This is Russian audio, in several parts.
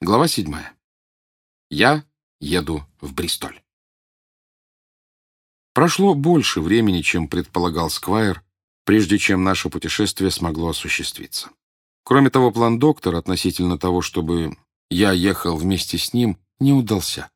Глава седьмая. Я еду в Бристоль. Прошло больше времени, чем предполагал Сквайр, прежде чем наше путешествие смогло осуществиться. Кроме того, план доктора относительно того, чтобы я ехал вместе с ним, не удался.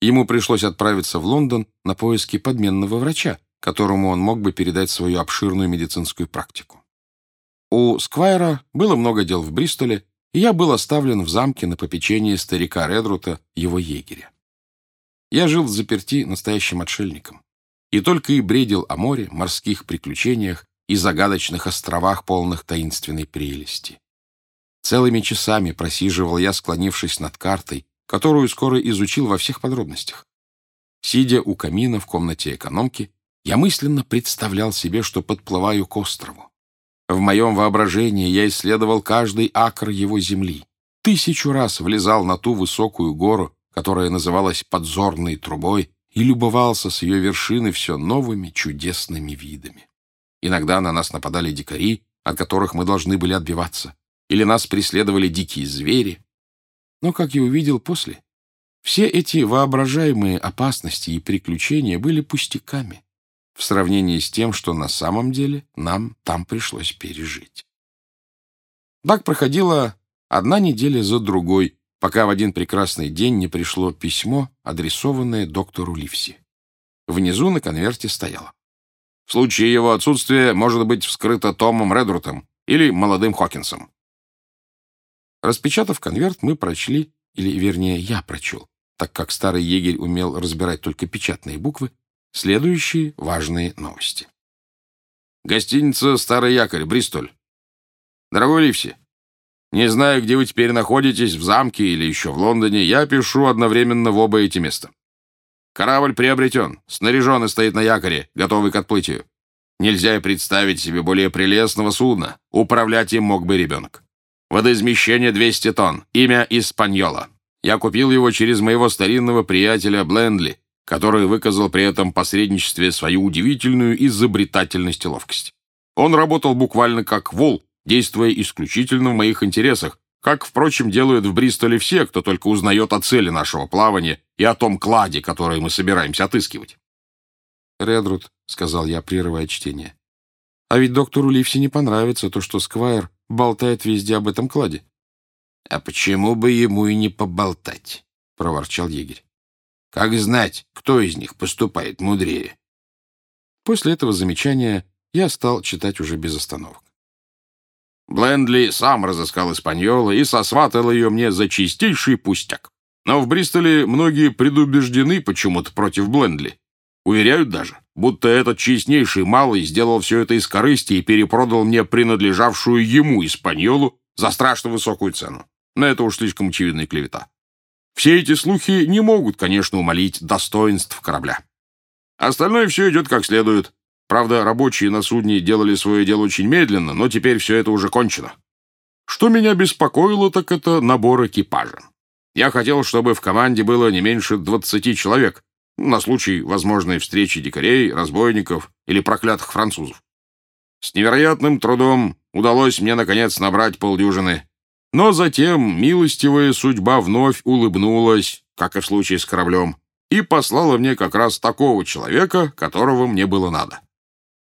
Ему пришлось отправиться в Лондон на поиски подменного врача, которому он мог бы передать свою обширную медицинскую практику. У Сквайра было много дел в Бристоле, и я был оставлен в замке на попечение старика Редрута, его егеря. Я жил в заперти настоящим отшельником, и только и бредил о море, морских приключениях и загадочных островах, полных таинственной прелести. Целыми часами просиживал я, склонившись над картой, которую скоро изучил во всех подробностях. Сидя у камина в комнате экономки, я мысленно представлял себе, что подплываю к острову. В моем воображении я исследовал каждый акр его земли. Тысячу раз влезал на ту высокую гору, которая называлась подзорной трубой, и любовался с ее вершины все новыми чудесными видами. Иногда на нас нападали дикари, от которых мы должны были отбиваться, или нас преследовали дикие звери. Но, как я увидел после, все эти воображаемые опасности и приключения были пустяками в сравнении с тем, что на самом деле нам там пришлось пережить. Так проходила одна неделя за другой, пока в один прекрасный день не пришло письмо, адресованное доктору Ливси. Внизу на конверте стояло. В случае его отсутствия может быть вскрыто Томом Редрутом или молодым Хокинсом. Распечатав конверт, мы прочли, или, вернее, я прочел, так как старый егерь умел разбирать только печатные буквы, Следующие важные новости. Гостиница «Старый якорь», Бристоль. Дорогой Ливси, не знаю, где вы теперь находитесь, в замке или еще в Лондоне, я пишу одновременно в оба эти места. Корабль приобретен, снаряжен и стоит на якоре, готовый к отплытию. Нельзя и представить себе более прелестного судна. Управлять им мог бы ребенок. Водоизмещение 200 тонн. Имя Испаньола. Я купил его через моего старинного приятеля Блендли, который выказал при этом посредничестве свою удивительную изобретательность и ловкость. Он работал буквально как вол, действуя исключительно в моих интересах, как, впрочем, делают в Бристоле все, кто только узнает о цели нашего плавания и о том кладе, который мы собираемся отыскивать. «Редруд», — сказал я, прерывая чтение, — «а ведь доктору Ливси не понравится то, что Сквайр болтает везде об этом кладе». «А почему бы ему и не поболтать?» — проворчал егерь. Как знать, кто из них поступает мудрее? После этого замечания я стал читать уже без остановок. Блендли сам разыскал Испаньола и сосватал ее мне за чистейший пустяк. Но в Бристоле многие предубеждены почему-то против Блендли. Уверяют даже, будто этот честнейший малый сделал все это из корысти и перепродал мне принадлежавшую ему Испаньолу за страшно высокую цену. Но это уж слишком очевидная клевета. Все эти слухи не могут, конечно, умолить достоинств корабля. Остальное все идет как следует. Правда, рабочие на судне делали свое дело очень медленно, но теперь все это уже кончено. Что меня беспокоило, так это набор экипажа. Я хотел, чтобы в команде было не меньше 20 человек, на случай возможной встречи дикарей, разбойников или проклятых французов. С невероятным трудом удалось мне, наконец, набрать полдюжины. Но затем милостивая судьба вновь улыбнулась, как и в случае с кораблем, и послала мне как раз такого человека, которого мне было надо.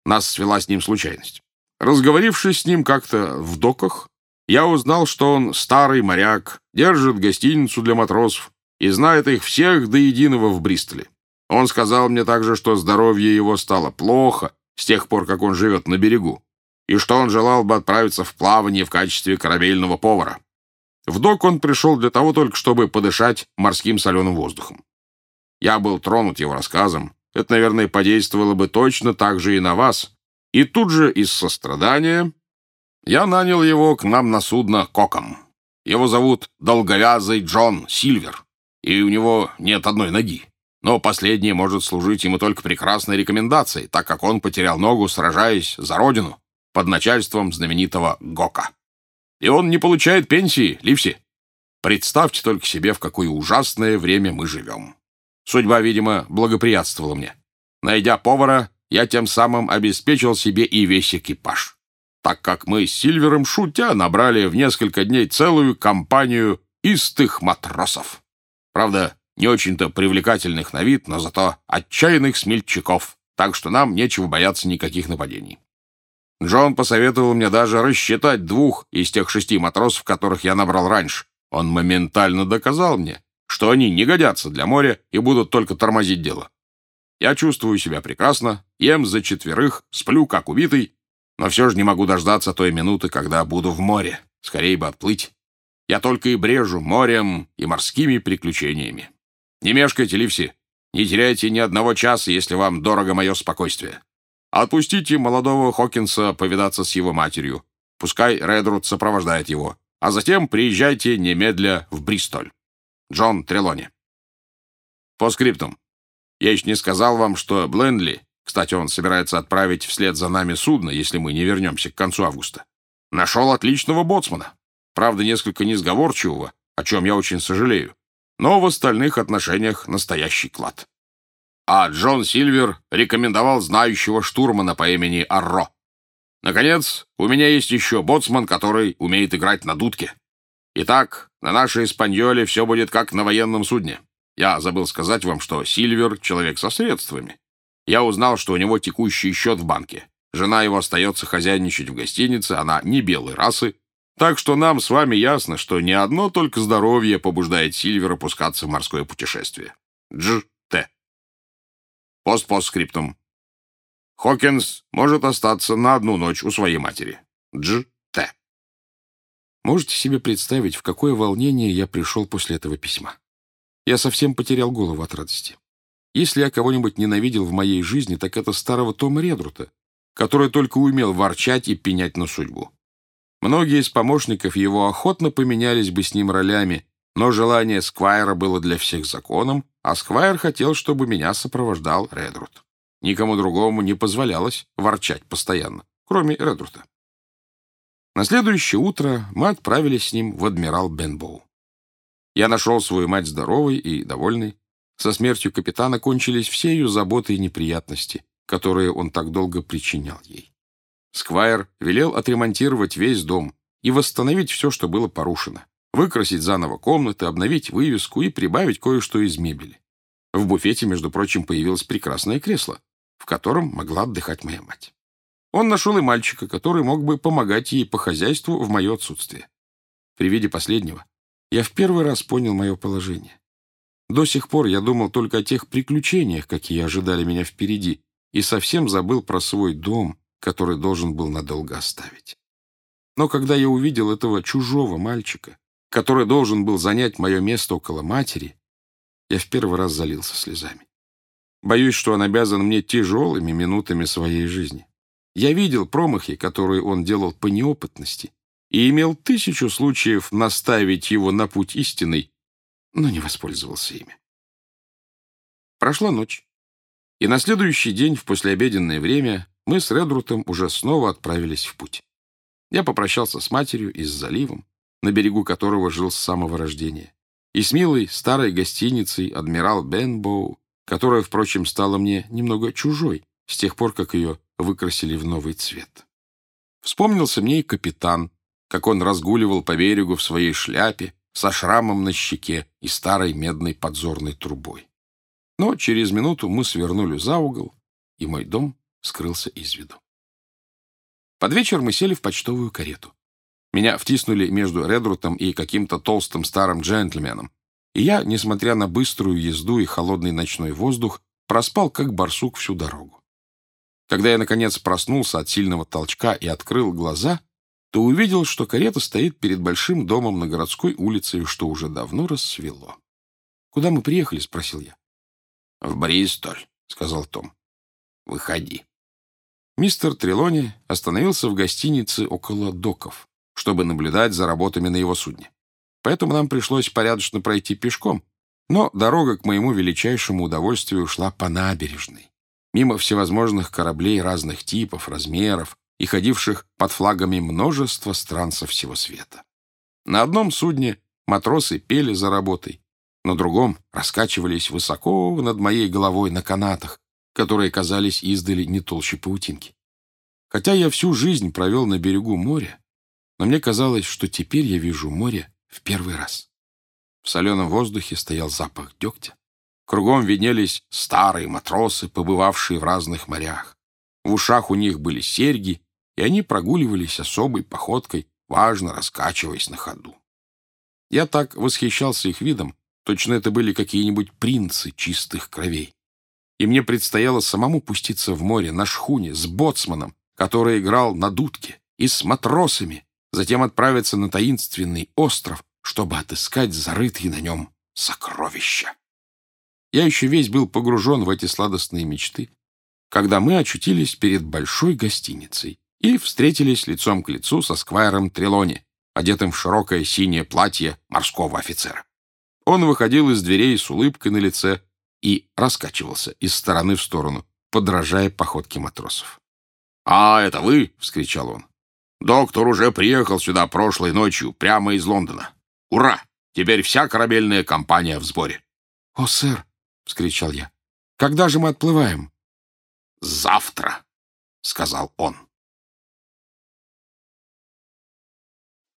Нас свела с ним случайность. Разговорившись с ним как-то в доках, я узнал, что он старый моряк, держит гостиницу для матросов и знает их всех до единого в Бристоле. Он сказал мне также, что здоровье его стало плохо с тех пор, как он живет на берегу, и что он желал бы отправиться в плавание в качестве корабельного повара. В док он пришел для того только, чтобы подышать морским соленым воздухом. Я был тронут его рассказом. Это, наверное, подействовало бы точно так же и на вас. И тут же из сострадания я нанял его к нам на судно коком. Его зовут Долговязый Джон Сильвер, и у него нет одной ноги. Но последнее может служить ему только прекрасной рекомендацией, так как он потерял ногу, сражаясь за родину под начальством знаменитого Гока. И он не получает пенсии, Ливси. Представьте только себе, в какое ужасное время мы живем. Судьба, видимо, благоприятствовала мне. Найдя повара, я тем самым обеспечил себе и весь экипаж. Так как мы с Сильвером, шутя, набрали в несколько дней целую компанию истых матросов. Правда, не очень-то привлекательных на вид, но зато отчаянных смельчаков, так что нам нечего бояться никаких нападений. Джон посоветовал мне даже рассчитать двух из тех шести матросов, которых я набрал раньше. Он моментально доказал мне, что они не годятся для моря и будут только тормозить дело. Я чувствую себя прекрасно, ем за четверых, сплю как убитый, но все же не могу дождаться той минуты, когда буду в море. Скорее бы отплыть. Я только и брежу морем и морскими приключениями. Не мешкайте, Ливси. Не теряйте ни одного часа, если вам дорого мое спокойствие. Отпустите молодого Хокинса повидаться с его матерью. Пускай Редруд сопровождает его. А затем приезжайте немедля в Бристоль. Джон Трелони. По скриптум. Я еще не сказал вам, что Блендли, кстати, он собирается отправить вслед за нами судно, если мы не вернемся к концу августа, нашел отличного боцмана. Правда, несколько несговорчивого, о чем я очень сожалею. Но в остальных отношениях настоящий клад. А Джон Сильвер рекомендовал знающего штурмана по имени Арро. Наконец, у меня есть еще боцман, который умеет играть на дудке. Итак, на нашей Испаньоле все будет как на военном судне. Я забыл сказать вам, что Сильвер — человек со средствами. Я узнал, что у него текущий счет в банке. Жена его остается хозяйничать в гостинице, она не белой расы. Так что нам с вами ясно, что не одно только здоровье побуждает Сильвера пускаться в морское путешествие. Дж. Постпостскриптум. Хокинс может остаться на одну ночь у своей матери. Дж. Т. Можете себе представить, в какое волнение я пришел после этого письма? Я совсем потерял голову от радости. Если я кого-нибудь ненавидел в моей жизни, так это старого Тома Редрута, который только умел ворчать и пенять на судьбу. Многие из помощников его охотно поменялись бы с ним ролями, но желание Сквайра было для всех законом, а Сквайр хотел, чтобы меня сопровождал Редрут. Никому другому не позволялось ворчать постоянно, кроме Редрута. На следующее утро мы отправились с ним в адмирал Бенбоу. Я нашел свою мать здоровой и довольной. Со смертью капитана кончились все ее заботы и неприятности, которые он так долго причинял ей. Сквайр велел отремонтировать весь дом и восстановить все, что было порушено, выкрасить заново комнаты, обновить вывеску и прибавить кое-что из мебели. В буфете, между прочим, появилось прекрасное кресло, в котором могла отдыхать моя мать. Он нашел и мальчика, который мог бы помогать ей по хозяйству в мое отсутствие. При виде последнего я в первый раз понял мое положение. До сих пор я думал только о тех приключениях, какие ожидали меня впереди, и совсем забыл про свой дом, который должен был надолго оставить. Но когда я увидел этого чужого мальчика, который должен был занять мое место около матери, я в первый раз залился слезами. Боюсь, что он обязан мне тяжелыми минутами своей жизни. Я видел промахи, которые он делал по неопытности, и имел тысячу случаев наставить его на путь истинный, но не воспользовался ими. Прошла ночь, и на следующий день в послеобеденное время мы с Редрутом уже снова отправились в путь. Я попрощался с матерью и с заливом, на берегу которого жил с самого рождения, и с милой старой гостиницей «Адмирал Бенбоу», которая, впрочем, стала мне немного чужой с тех пор, как ее выкрасили в новый цвет. Вспомнился мне и капитан, как он разгуливал по берегу в своей шляпе, со шрамом на щеке и старой медной подзорной трубой. Но через минуту мы свернули за угол, и мой дом скрылся из виду. Под вечер мы сели в почтовую карету. Меня втиснули между Редрутом и каким-то толстым старым джентльменом, и я, несмотря на быструю езду и холодный ночной воздух, проспал как барсук всю дорогу. Когда я, наконец, проснулся от сильного толчка и открыл глаза, то увидел, что карета стоит перед большим домом на городской улице что уже давно рассвело. «Куда мы приехали?» — спросил я. «В Бристоль», — сказал Том. «Выходи». Мистер Трелони остановился в гостинице около доков, чтобы наблюдать за работами на его судне. Поэтому нам пришлось порядочно пройти пешком, но дорога к моему величайшему удовольствию шла по набережной, мимо всевозможных кораблей разных типов, размеров и ходивших под флагами множества стран со всего света. На одном судне матросы пели за работой, на другом раскачивались высоко над моей головой на канатах, которые казались издали не толще паутинки. Хотя я всю жизнь провел на берегу моря, но мне казалось, что теперь я вижу море в первый раз. В соленом воздухе стоял запах дегтя. Кругом виднелись старые матросы, побывавшие в разных морях. В ушах у них были серьги, и они прогуливались особой походкой, важно раскачиваясь на ходу. Я так восхищался их видом, точно это были какие-нибудь принцы чистых кровей. И мне предстояло самому пуститься в море на шхуне с боцманом, который играл на дудке, и с матросами, затем отправиться на таинственный остров, чтобы отыскать зарытые на нем сокровища. Я еще весь был погружен в эти сладостные мечты, когда мы очутились перед большой гостиницей и встретились лицом к лицу со сквайром Трелони, одетым в широкое синее платье морского офицера. Он выходил из дверей с улыбкой на лице и раскачивался из стороны в сторону, подражая походке матросов. «А, это вы?» — вскричал он. «Доктор уже приехал сюда прошлой ночью, прямо из Лондона. Ура! Теперь вся корабельная компания в сборе». «О, сэр!» — вскричал я. «Когда же мы отплываем?» «Завтра», — сказал он.